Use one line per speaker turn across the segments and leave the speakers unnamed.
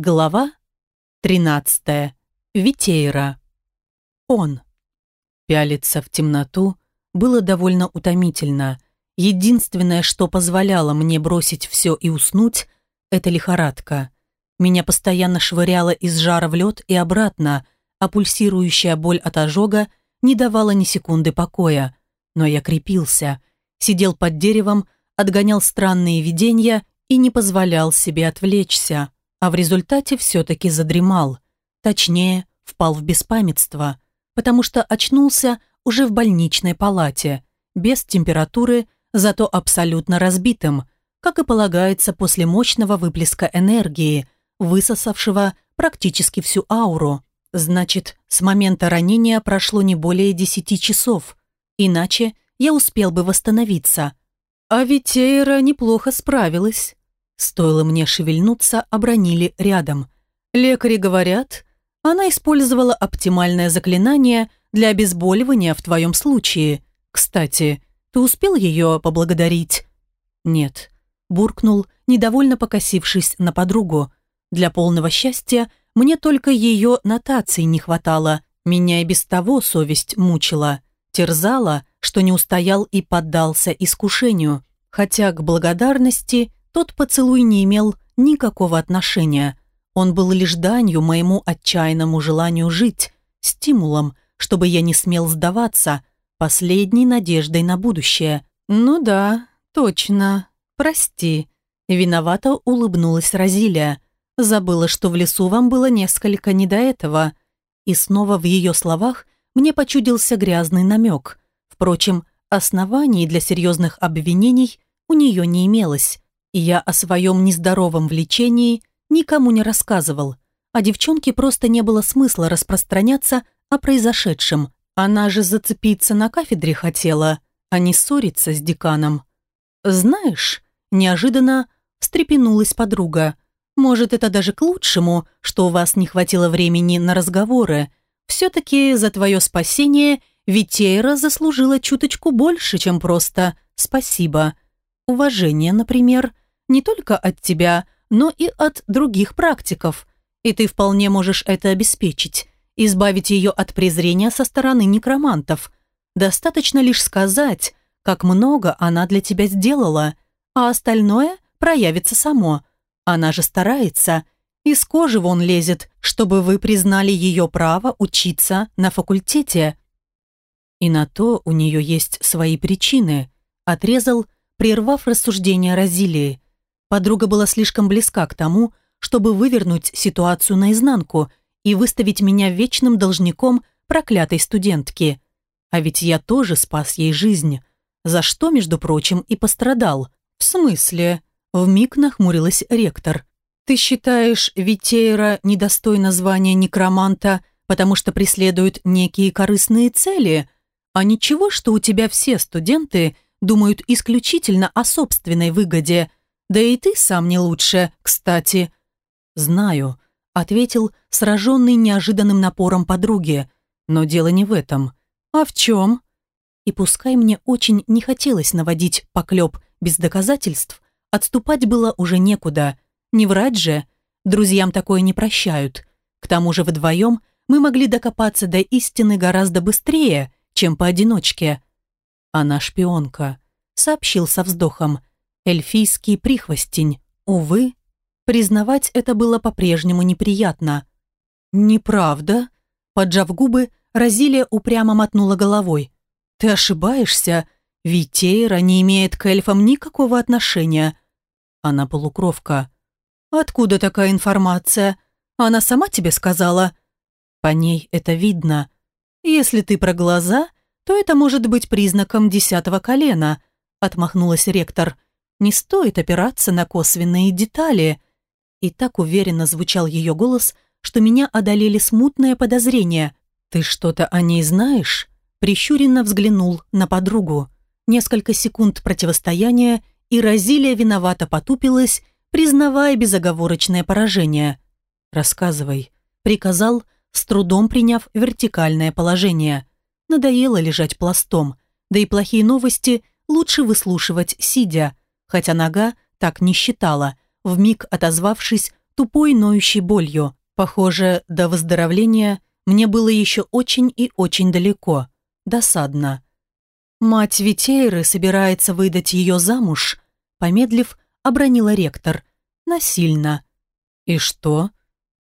Глава 13. Витейра. Он. Пялиться в темноту было довольно утомительно. Единственное, что позволяло мне бросить все и уснуть, это лихорадка. Меня постоянно швыряло из жара в лед и обратно, а пульсирующая боль от ожога не давала ни секунды покоя. Но я крепился, сидел под деревом, отгонял странные видения и не позволял себе отвлечься а в результате все-таки задремал. Точнее, впал в беспамятство, потому что очнулся уже в больничной палате, без температуры, зато абсолютно разбитым, как и полагается после мощного выплеска энергии, высосавшего практически всю ауру. Значит, с момента ранения прошло не более десяти часов, иначе я успел бы восстановиться. А ведь Эйра неплохо справилась. Стоило мне шевельнуться, обронили рядом. Лекари говорят, она использовала оптимальное заклинание для обезболивания в твоем случае. Кстати, ты успел ее поблагодарить? Нет. Буркнул, недовольно покосившись на подругу. Для полного счастья мне только ее нотаций не хватало. Меня и без того совесть мучила. Терзала, что не устоял и поддался искушению. Хотя к благодарности тот поцелуй не имел никакого отношения. Он был лишь данью моему отчаянному желанию жить, стимулом, чтобы я не смел сдаваться, последней надеждой на будущее. «Ну да, точно. Прости». Виновато улыбнулась Розилия. Забыла, что в лесу вам было несколько не до этого. И снова в ее словах мне почудился грязный намек. Впрочем, оснований для серьезных обвинений у нее не имелось и я о своем нездоровом влечении никому не рассказывал, а девчонке просто не было смысла распространяться о произошедшем. Она же зацепиться на кафедре хотела, а не ссориться с деканом. «Знаешь», – неожиданно встрепенулась подруга, «может, это даже к лучшему, что у вас не хватило времени на разговоры. Все-таки за твое спасение Витейра заслужила чуточку больше, чем просто «спасибо». Уважение, например, не только от тебя, но и от других практиков. И ты вполне можешь это обеспечить, избавить ее от презрения со стороны некромантов. Достаточно лишь сказать, как много она для тебя сделала, а остальное проявится само. Она же старается, из кожи вон лезет, чтобы вы признали ее право учиться на факультете. И на то у нее есть свои причины, отрезал прервав рассуждения Розилии. Подруга была слишком близка к тому, чтобы вывернуть ситуацию наизнанку и выставить меня вечным должником проклятой студентки. А ведь я тоже спас ей жизнь, за что, между прочим, и пострадал. В смысле? Вмиг нахмурилась ректор. Ты считаешь Витейра недостойна звания некроманта, потому что преследует некие корыстные цели? А ничего, что у тебя все студенты – думают исключительно о собственной выгоде. Да и ты сам не лучше, кстати». «Знаю», — ответил сраженный неожиданным напором подруги. «Но дело не в этом. А в чем?» И пускай мне очень не хотелось наводить поклеп без доказательств, отступать было уже некуда. Не врать же, друзьям такое не прощают. К тому же вдвоем мы могли докопаться до истины гораздо быстрее, чем поодиночке. Она шпионка, сообщил со вздохом. Эльфийский прихвостень. Увы, признавать это было по-прежнему неприятно. «Неправда?» Поджав губы, Розилия упрямо мотнула головой. «Ты ошибаешься. Витейра не имеет к эльфам никакого отношения». Она полукровка. «Откуда такая информация? Она сама тебе сказала?» «По ней это видно. Если ты про глаза, то это может быть признаком десятого колена», – отмахнулась ректор. «Не стоит опираться на косвенные детали». И так уверенно звучал ее голос, что меня одолели смутное подозрение. «Ты что-то о ней знаешь?» Прищуренно взглянул на подругу. Несколько секунд противостояния, и Розилия виновато потупилась, признавая безоговорочное поражение. «Рассказывай», — приказал, с трудом приняв вертикальное положение. Надоело лежать пластом, да и плохие новости лучше выслушивать сидя, хотя нога так не считала, вмиг отозвавшись тупой ноющей болью. Похоже, до выздоровления мне было еще очень и очень далеко. Досадно. Мать Витейры собирается выдать ее замуж, помедлив, обронила ректор. Насильно. «И что?»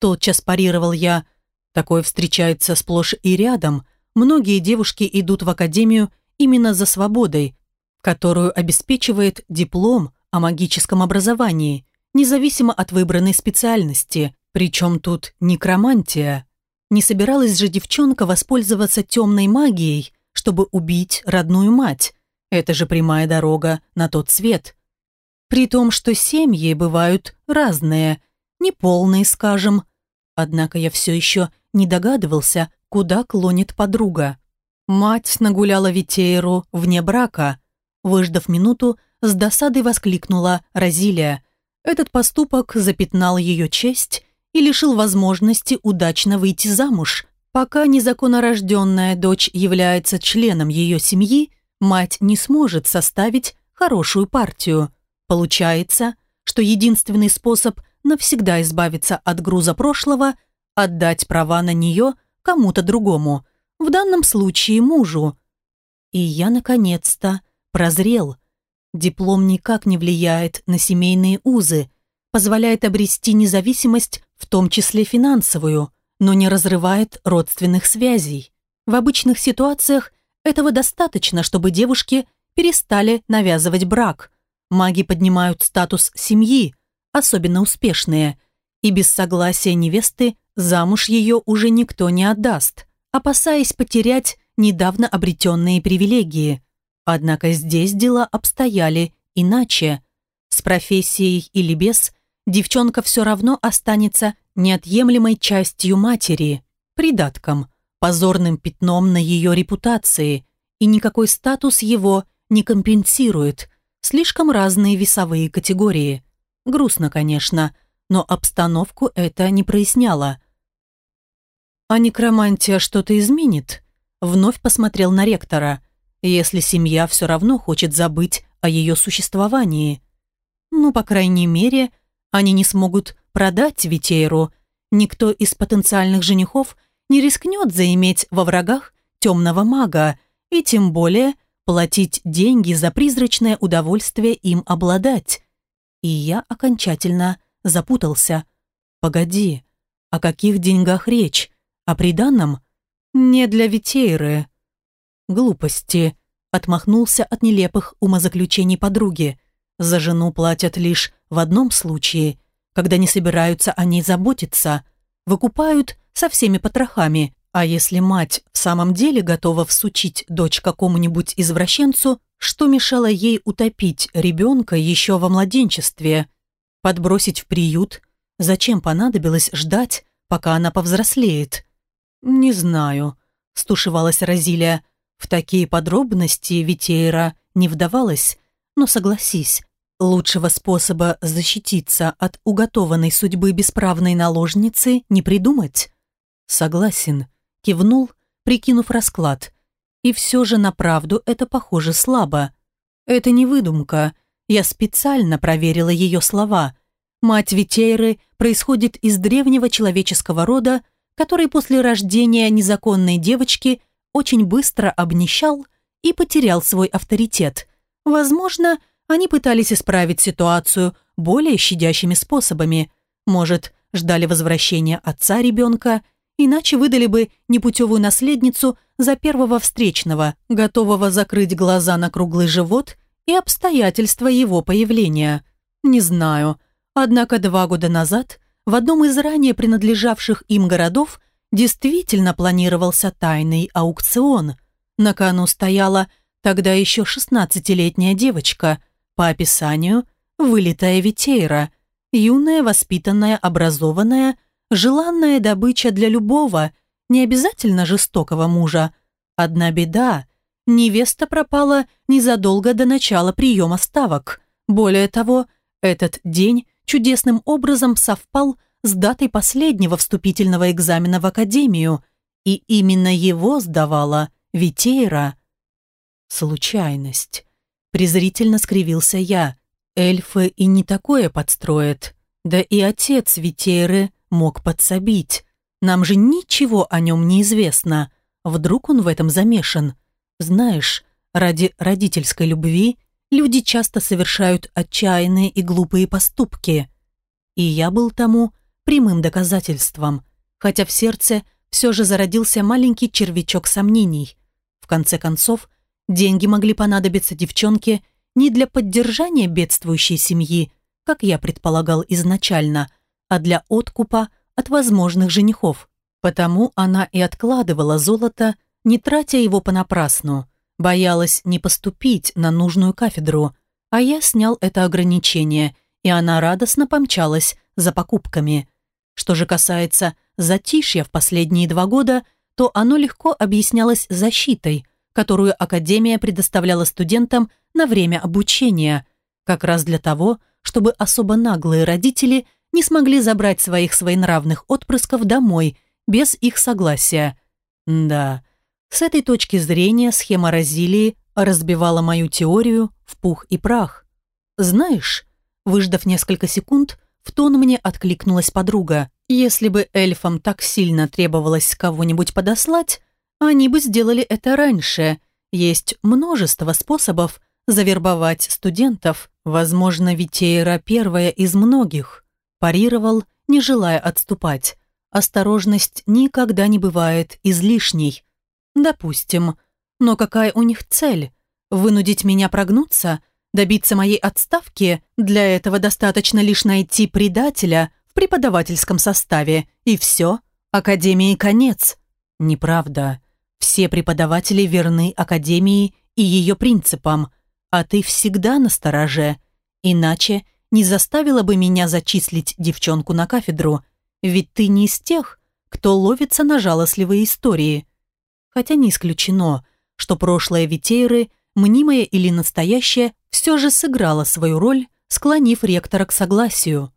Тотчас парировал я. Такое встречается сплошь и рядом. Многие девушки идут в академию именно за свободой, которую обеспечивает диплом о магическом образовании, независимо от выбранной специальности. Причем тут некромантия. Не собиралась же девчонка воспользоваться темной магией, чтобы убить родную мать. Это же прямая дорога на тот свет. При том, что семьи бывают разные, неполные, скажем. Однако я все еще не догадывался, куда клонит подруга. Мать нагуляла Витейру вне брака. Выждав минуту, с досадой воскликнула Розилия. Этот поступок запятнал ее честь и лишил возможности удачно выйти замуж. Пока незаконнорожденная дочь является членом ее семьи, мать не сможет составить хорошую партию. Получается, что единственный способ навсегда избавиться от груза прошлого – отдать права на нее кому-то другому, в данном случае мужу. И я, наконец-то, прозрел. Диплом никак не влияет на семейные узы, позволяет обрести независимость, в том числе финансовую, но не разрывает родственных связей. В обычных ситуациях этого достаточно, чтобы девушки перестали навязывать брак. Маги поднимают статус семьи, особенно успешные, и без согласия невесты замуж ее уже никто не отдаст, опасаясь потерять недавно обретенные привилегии. Однако здесь дела обстояли иначе. С профессией или без, девчонка все равно останется неотъемлемой частью матери, придатком, позорным пятном на ее репутации, и никакой статус его не компенсирует. Слишком разные весовые категории. Грустно, конечно, но обстановку это не проясняло. «А некромантия что-то изменит?» Вновь посмотрел на ректора. «Если семья все равно хочет забыть о ее существовании. Ну, по крайней мере, они не смогут продать Витейру. Никто из потенциальных женихов не рискнет заиметь во врагах темного мага, и тем более платить деньги за призрачное удовольствие им обладать. И я окончательно запутался. Погоди, о каких деньгах речь? О приданном? Не для Витейры. Глупости. Отмахнулся от нелепых умозаключений подруги. За жену платят лишь в одном случае, когда не собираются о ней заботиться. Выкупают со всеми потрохами, а если мать в самом деле готова всучить дочь какому-нибудь извращенцу, что мешало ей утопить ребенка еще во младенчестве? Подбросить в приют? Зачем понадобилось ждать, пока она повзрослеет? «Не знаю», – стушевалась Розилия. В такие подробности Витейра не вдавалась, но согласись, лучшего способа защититься от уготованной судьбы бесправной наложницы не придумать. Согласен, кивнул, прикинув расклад. И все же на правду это похоже слабо. Это не выдумка. Я специально проверила ее слова. Мать Витейры происходит из древнего человеческого рода, который после рождения незаконной девочки очень быстро обнищал и потерял свой авторитет. Возможно, они пытались исправить ситуацию более щадящими способами. Может, ждали возвращения отца ребенка иначе выдали бы непутевую наследницу за первого встречного, готового закрыть глаза на круглый живот и обстоятельства его появления. Не знаю. Однако два года назад в одном из ранее принадлежавших им городов действительно планировался тайный аукцион. На кону стояла тогда еще 16-летняя девочка, по описанию вылитая Витейра, юная, воспитанная, образованная – Желанная добыча для любого, не обязательно жестокого мужа. Одна беда – невеста пропала незадолго до начала приема ставок. Более того, этот день чудесным образом совпал с датой последнего вступительного экзамена в академию, и именно его сдавала Витейра. Случайность. Презрительно скривился я. Эльфы и не такое подстроят. Да и отец Витейры мог подсобить. Нам же ничего о нем не известно. Вдруг он в этом замешан? Знаешь, ради родительской любви люди часто совершают отчаянные и глупые поступки. И я был тому прямым доказательством, хотя в сердце все же зародился маленький червячок сомнений. В конце концов, деньги могли понадобиться девчонке не для поддержания бедствующей семьи, как я предполагал изначально, а для откупа от возможных женихов. Потому она и откладывала золото, не тратя его понапрасну. Боялась не поступить на нужную кафедру, а я снял это ограничение, и она радостно помчалась за покупками. Что же касается затишья в последние два года, то оно легко объяснялось защитой, которую Академия предоставляла студентам на время обучения, как раз для того, чтобы особо наглые родители не смогли забрать своих своенравных отпрысков домой без их согласия. Да, с этой точки зрения схема Розилии разбивала мою теорию в пух и прах. Знаешь, выждав несколько секунд, в тон мне откликнулась подруга. Если бы эльфам так сильно требовалось кого-нибудь подослать, они бы сделали это раньше. Есть множество способов завербовать студентов. Возможно, Витейра первая из многих. Парировал, не желая отступать. Осторожность никогда не бывает излишней. Допустим. Но какая у них цель? Вынудить меня прогнуться? Добиться моей отставки? Для этого достаточно лишь найти предателя в преподавательском составе. И все. Академии конец. Неправда. Все преподаватели верны Академии и ее принципам – а ты всегда на стороже. Иначе не заставила бы меня зачислить девчонку на кафедру, ведь ты не из тех, кто ловится на жалостливые истории. Хотя не исключено, что прошлое Витейры, мнимое или настоящее, все же сыграло свою роль, склонив ректора к согласию.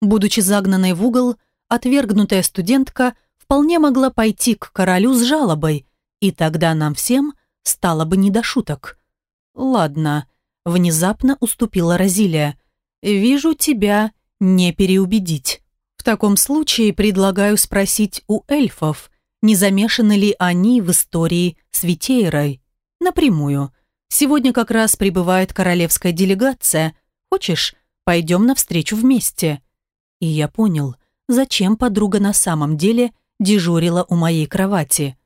Будучи загнанной в угол, отвергнутая студентка вполне могла пойти к королю с жалобой, и тогда нам всем стало бы не до шуток. «Ладно», — внезапно уступила Розилия. «Вижу тебя не переубедить. В таком случае предлагаю спросить у эльфов, не замешаны ли они в истории с Витейрой. Напрямую. Сегодня как раз прибывает королевская делегация. Хочешь, пойдем навстречу вместе?» И я понял, зачем подруга на самом деле дежурила у моей кровати.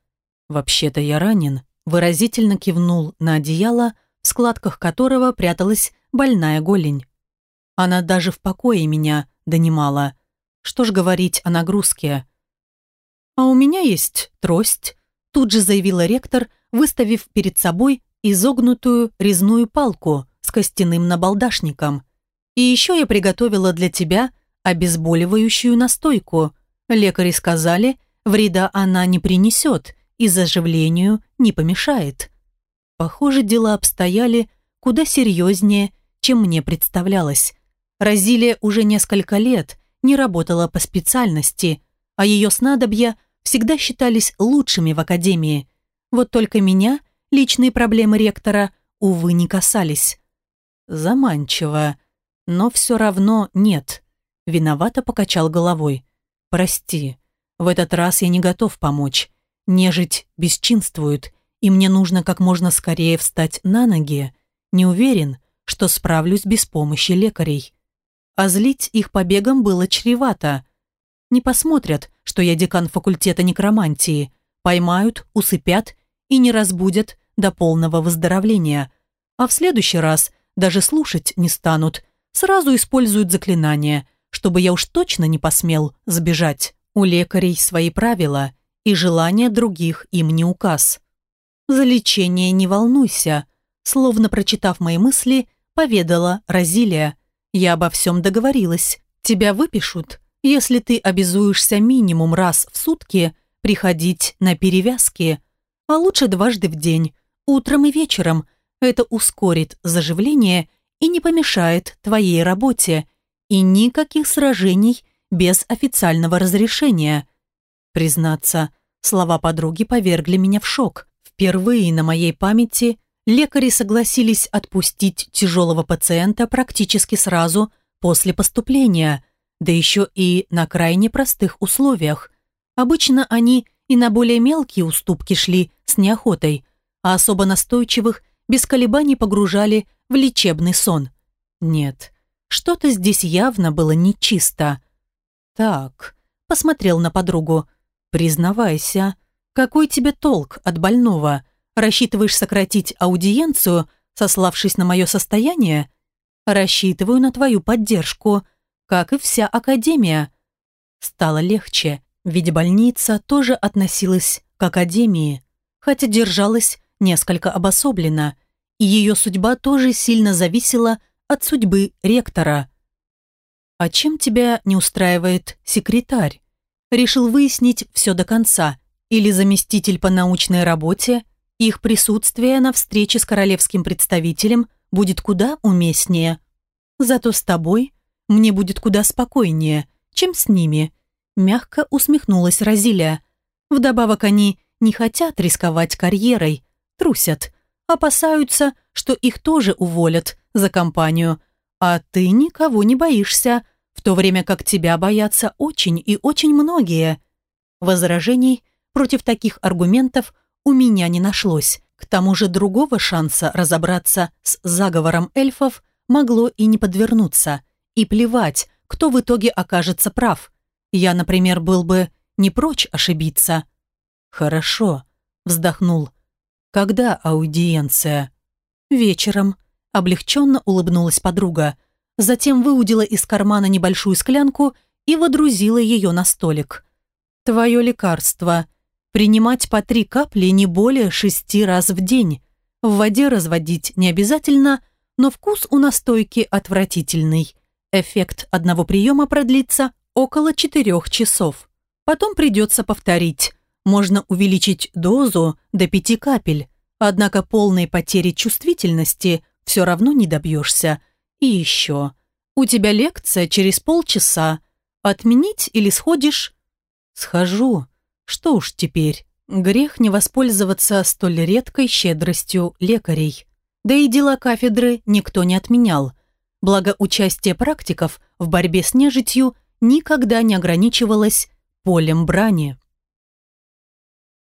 «Вообще-то я ранен», выразительно кивнул на одеяло, в складках которого пряталась больная голень. Она даже в покое меня донимала. Что ж говорить о нагрузке. «А у меня есть трость», тут же заявила ректор, выставив перед собой изогнутую резную палку с костяным набалдашником. «И еще я приготовила для тебя обезболивающую настойку. Лекари сказали, вреда она не принесет и заживлению не помешает». Похоже, дела обстояли куда серьезнее, чем мне представлялось. Розилия уже несколько лет не работала по специальности, а ее снадобья всегда считались лучшими в академии. Вот только меня личные проблемы ректора, увы, не касались. Заманчиво, но все равно нет. Виновато покачал головой. Прости, в этот раз я не готов помочь. Нежить бесчинствует, и мне нужно как можно скорее встать на ноги, не уверен, что справлюсь без помощи лекарей. А злить их побегом было чревато. Не посмотрят, что я декан факультета некромантии, поймают, усыпят и не разбудят до полного выздоровления. А в следующий раз даже слушать не станут, сразу используют заклинание, чтобы я уж точно не посмел сбежать. У лекарей свои правила, и желания других им не указ. «За лечение не волнуйся», словно прочитав мои мысли, поведала Розилия. «Я обо всем договорилась. Тебя выпишут, если ты обязуешься минимум раз в сутки приходить на перевязки, а лучше дважды в день, утром и вечером. Это ускорит заживление и не помешает твоей работе. И никаких сражений без официального разрешения». Признаться, слова подруги повергли меня в шок. Впервые на моей памяти лекари согласились отпустить тяжелого пациента практически сразу после поступления. Да еще и на крайне простых условиях. Обычно они и на более мелкие уступки шли с неохотой, а особо настойчивых без колебаний погружали в лечебный сон. Нет, что-то здесь явно было нечисто. Так, посмотрел на подругу. Признавайся, какой тебе толк от больного? Рассчитываешь сократить аудиенцию, сославшись на мое состояние? Рассчитываю на твою поддержку, как и вся Академия. Стало легче, ведь больница тоже относилась к Академии, хотя держалась несколько обособленно, и ее судьба тоже сильно зависела от судьбы ректора. «А чем тебя не устраивает секретарь?» Решил выяснить все до конца. Или заместитель по научной работе, их присутствие на встрече с королевским представителем будет куда уместнее. Зато с тобой мне будет куда спокойнее, чем с ними», мягко усмехнулась Розилия. Вдобавок они не хотят рисковать карьерой, трусят, опасаются, что их тоже уволят за компанию, а ты никого не боишься, в то время как тебя боятся очень и очень многие. Возражений против таких аргументов у меня не нашлось. К тому же другого шанса разобраться с заговором эльфов могло и не подвернуться. И плевать, кто в итоге окажется прав. Я, например, был бы не прочь ошибиться. «Хорошо», — вздохнул. «Когда аудиенция?» «Вечером», — облегченно улыбнулась подруга. Затем выудила из кармана небольшую склянку и водрузила ее на столик. «Твое лекарство. Принимать по три капли не более шести раз в день. В воде разводить не обязательно, но вкус у настойки отвратительный. Эффект одного приема продлится около четырех часов. Потом придется повторить можно увеличить дозу до пяти капель, однако полной потери чувствительности все равно не добьешься. И еще. У тебя лекция через полчаса. Отменить или сходишь? Схожу. Что уж теперь. Грех не воспользоваться столь редкой щедростью лекарей. Да и дела кафедры никто не отменял. Благо участие практиков в борьбе с нежитью никогда не ограничивалось полем брани.